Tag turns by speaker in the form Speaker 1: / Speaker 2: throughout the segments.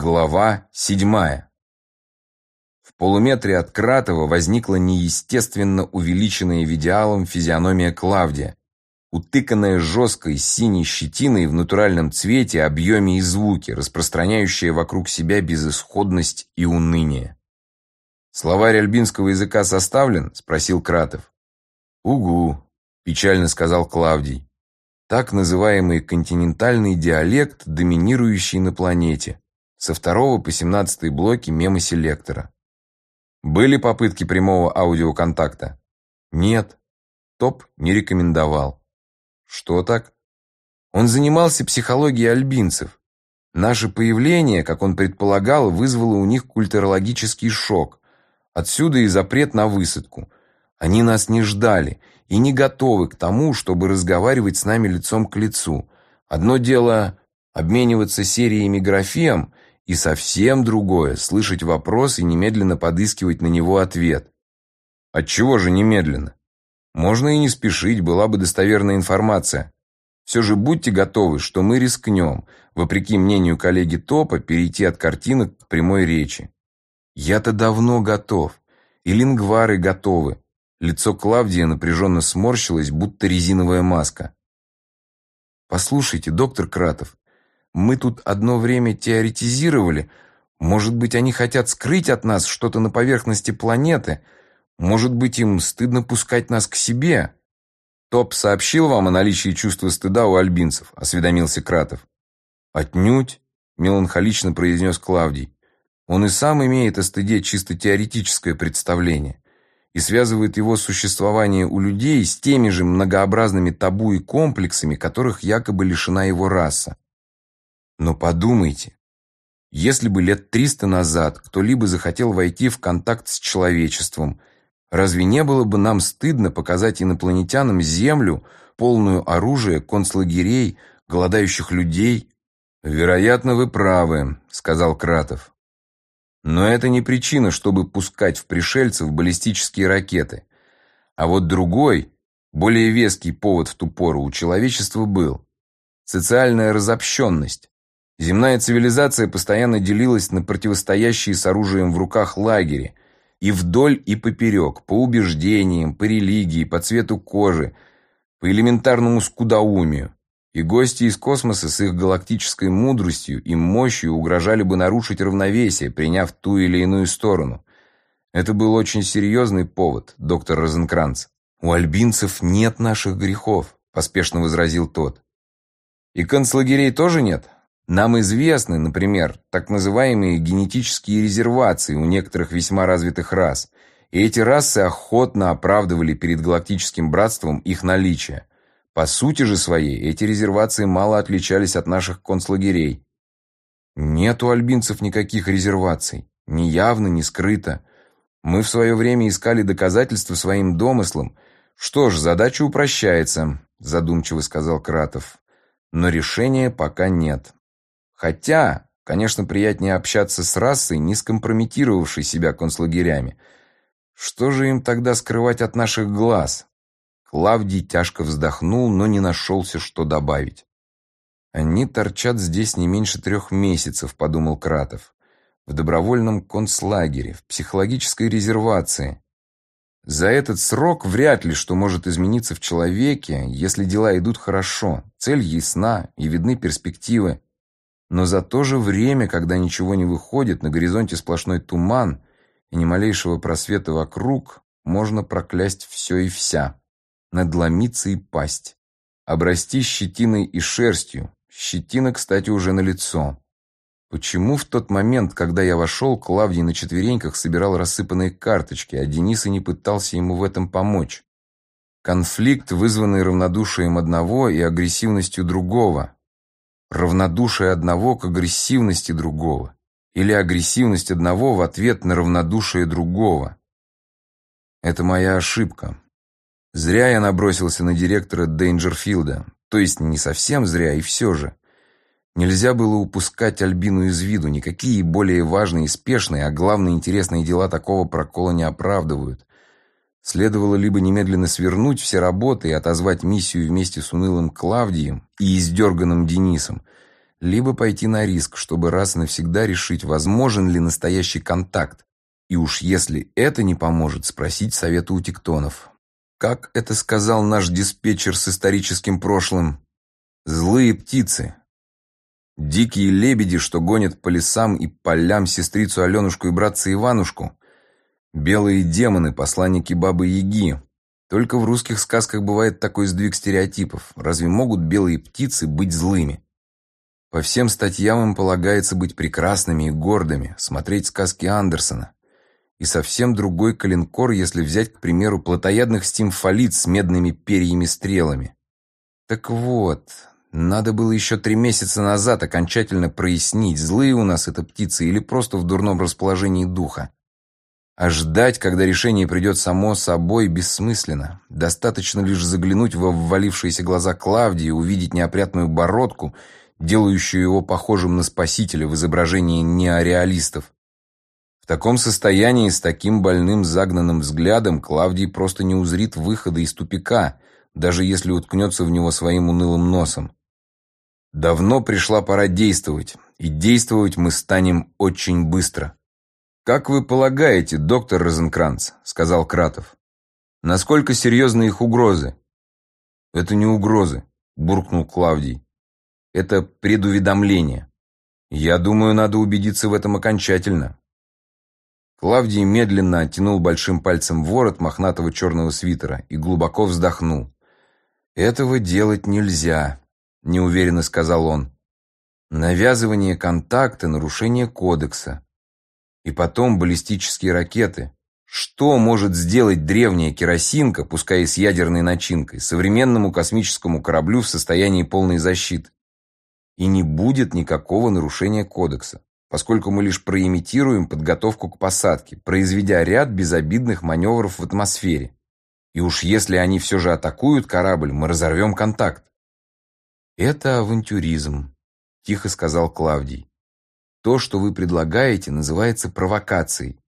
Speaker 1: Глава седьмая. В полуметре от Кратова возникла неестественно увеличенная видеалом физиономия Клавдия, утыканная жесткой синей щетиной в натуральном цвете, объеме и звуке, распространяющая вокруг себя безысходность и уныние. «Словарь альбинского языка составлен?» – спросил Кратов. «Угу», – печально сказал Клавдий. Так называемый континентальный диалект, доминирующий на планете со второго по семнадцатый блоки мемоселектора. Были попытки прямого аудиоконтакта? Нет. Топ не рекомендовал. Что так? Он занимался психологией альбинцев. Наше появление, как он предполагал, вызвало у них культурологический шок. Отсюда и запрет на высадку. Они нас не ждали и не готовы к тому, чтобы разговаривать с нами лицом к лицу. Одно дело обмениваться сериями графем, и совсем другое – слышать вопрос и немедленно подыскивать на него ответ. Отчего же немедленно? Можно и не спешить, была бы достоверная информация. Все же будьте готовы, что мы рискнем, вопреки мнению коллеги Топа, перейти от картинок к прямой речи. Я-то давно готов. И лингвары готовы. Лицо Клавдия напряженно сморщилось, будто резиновая маска. «Послушайте, доктор Кратов, мы тут одно время теоретизировали. Может быть, они хотят скрыть от нас что-то на поверхности планеты. Может быть, им стыдно пускать нас к себе. Топ сообщил вам о наличии чувства стыда у альбинцев, осведомился Кратов. Отнюдь, меланхолично произнес Клавдий. Он и сам имеет о стыде чисто теоретическое представление и связывает его существование у людей с теми же многообразными табу и комплексами, которых якобы лишена его раса. Но подумайте, если бы лет триста назад кто-либо захотел войти в контакт с человечеством, разве не было бы нам стыдно показать инопланетянам Землю, полную оружия, концлагерей, голодающих людей? Вероятно, вы правы, сказал Кратов. Но это не причина, чтобы пускать в пришельцев баллистические ракеты. А вот другой, более веский повод в ту пору у человечества был социальная разобщенность. Земная цивилизация постоянно делилась на противостоящие с оружием в руках лагеря, и вдоль и поперек, по убеждениям, по религии, по цвету кожи, по элементарному скудоумию. И гости из космоса с их галактической мудростью и мощью угрожали бы нарушить равновесие, приняв ту или иную сторону. Это был очень серьезный повод, доктор Розенкранц. «У альбинцев нет наших грехов», – поспешно возразил тот. «И концлагерей тоже нет?» Нам известны, например, так называемые генетические резервации у некоторых весьма развитых рас, и эти расы охотно оправдывали перед галактическим братством их наличие. По сути же своей, эти резервации мало отличались от наших концлагерей. Нет у альбинцев никаких резерваций, ни явно, ни скрыто. Мы в свое время искали доказательства своим домыслам. Что ж, задача упрощается, задумчиво сказал Кратов. Но решения пока нет. Хотя, конечно, приятнее общаться с расой, не скомпрометировавшей себя концлагерями. Что же им тогда скрывать от наших глаз? Клавдий тяжко вздохнул, но не нашелся, что добавить. «Они торчат здесь не меньше трех месяцев», — подумал Кратов. «В добровольном концлагере, в психологической резервации. За этот срок вряд ли что может измениться в человеке, если дела идут хорошо, цель ясна и видны перспективы. Но за то же время, когда ничего не выходит, на горизонте сплошной туман и ни малейшего просвета вокруг, можно проклясть все и вся, надломиться и пасть, обрасти щетиной и шерстью. Щетина, кстати, уже на лицо. Почему в тот момент, когда я вошел, Клавдий на четвереньках собирал рассыпанные карточки, а Денис и не пытался ему в этом помочь? Конфликт, вызванный равнодушием одного и агрессивностью другого, равнодушие одного к агрессивности другого или агрессивность одного в ответ на равнодушие другого. Это моя ошибка. Зря я набросился на директора Дейнджерфилда, то есть не совсем зря, и все же. Нельзя было упускать Альбину из виду, никакие более важные и спешные, а главные интересные дела такого прокола не оправдывают. Следовало либо немедленно свернуть все работы и отозвать миссию вместе с унылым Клавдием и издерганным Денисом, либо пойти на риск, чтобы раз и навсегда решить, возможен ли настоящий контакт, и уж если это не поможет, спросить совета у тектонов. Как это сказал наш диспетчер с историческим прошлым? Злые птицы. Дикие лебеди, что гонят по лесам и полям сестрицу Аленушку и братца Иванушку. Белые демоны, посланники Бабы-Яги. Только в русских сказках бывает такой сдвиг стереотипов. Разве могут белые птицы быть злыми? По всем статьям им полагается быть прекрасными и гордыми, смотреть сказки Андерсона. И совсем другой калинкор, если взять, к примеру, плотоядных стимфалит с медными перьями-стрелами. Так вот, надо было еще три месяца назад окончательно прояснить, злые у нас это птицы или просто в дурном расположении духа. А ждать, когда решение придет само собой, бессмысленно. Достаточно лишь заглянуть во ввалившиеся глаза Клавдии, увидеть неопрятную бородку, делающую его похожим на спасителя в изображении неореалистов. В таком состоянии, с таким больным загнанным взглядом, Клавдий просто не узрит выхода из тупика, даже если уткнется в него своим унылым носом. Давно пришла пора действовать, и действовать мы станем очень быстро. «Как вы полагаете, доктор Розенкранц», — сказал Кратов, — «насколько серьезны их угрозы?» «Это не угрозы», — буркнул Клавдий. «Это предуведомление. Я думаю, надо убедиться в этом окончательно». Клавдий медленно оттянул большим пальцем ворот мохнатого черного свитера и глубоко вздохнул. «Этого делать нельзя», — неуверенно сказал он. «Навязывание контакта — нарушение кодекса. И потом баллистические ракеты. Что может сделать древняя керосинка, пускай и с ядерной начинкой, современному космическому кораблю в состоянии полной защиты? И не будет никакого нарушения кодекса, поскольку мы лишь проимитируем подготовку к посадке, произведя ряд безобидных маневров в атмосфере. И уж если они все же атакуют корабль, мы разорвем контакт. «Это авантюризм», – тихо сказал Клавдий. То, что вы предлагаете, называется провокацией.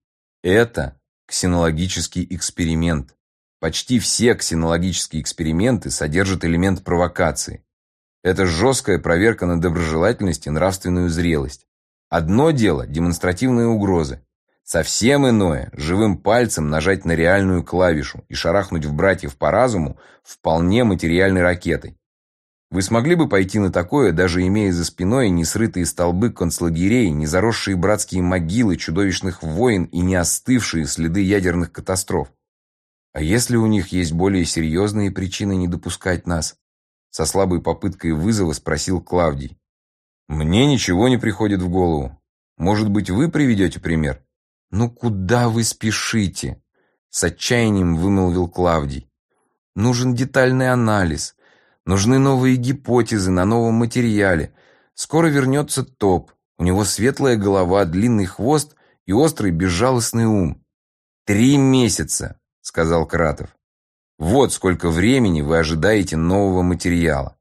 Speaker 1: Это ксенологический эксперимент. Почти все ксенологические эксперименты содержат элемент провокации. Это жесткая проверка на доброжелательность и нравственную зрелость. Одно дело – демонстративные угрозы. Совсем иное – живым пальцем нажать на реальную клавишу и шарахнуть в братьев по разуму вполне материальной ракетой. Вы смогли бы пойти на такое, даже имея за спиной не срытые столбы концлагерей, не заросшие братские могилы чудовищных войн и не остывшие следы ядерных катастроф? А если у них есть более серьезные причины не допускать нас? Со слабой попыткой вызова спросил Клавдий. Мне ничего не приходит в голову. Может быть, вы приведете пример? Ну куда вы спешите? С отчаянием вымолвил Клавдий. Нужен детальный анализ – Нужны новые гипотезы на новом материале. Скоро вернется топ. У него светлая голова, длинный хвост и острый безжалостный ум. «Три месяца», — сказал Кратов. «Вот сколько времени вы ожидаете нового материала.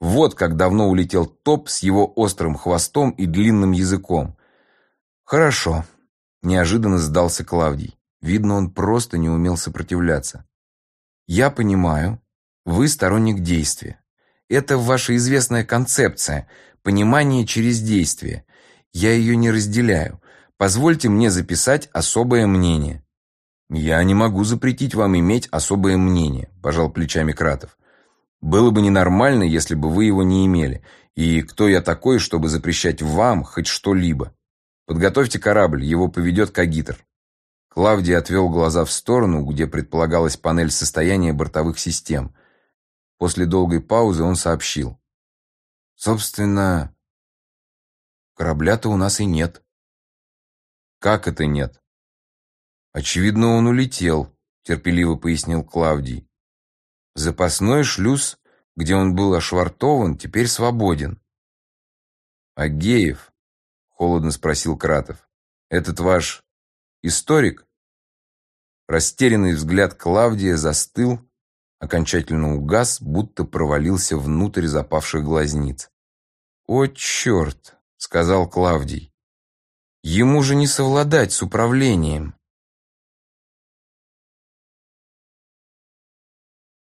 Speaker 1: Вот как давно улетел топ с его острым хвостом и длинным языком». «Хорошо», — неожиданно сдался Клавдий. Видно, он просто не умел сопротивляться. «Я понимаю, вы сторонник действия. Это ваша известная концепция – понимание через действие. Я ее не разделяю. Позвольте мне записать особое мнение». «Я не могу запретить вам иметь особое мнение», – пожал плечами Кратов. «Было бы ненормально, если бы вы его не имели. И кто я такой, чтобы запрещать вам хоть что-либо? Подготовьте корабль, его поведет Кагитер». Клавдий отвел глаза в сторону, где предполагалась панель состояния бортовых систем. После долгой паузы он сообщил. «Собственно, корабля-то у нас и нет». «Как это нет?» «Очевидно, он улетел», — терпеливо пояснил Клавдий. «Запасной шлюз, где он был ошвартован, теперь свободен». «Агеев?» — холодно спросил Кратов. «Этот ваш историк?» Растерянный взгляд Клавдия застыл, окончательно угас, будто провалился внутрь запавших глазниц. «О, черт!» — сказал Клавдий. «Ему же не совладать с управлением!»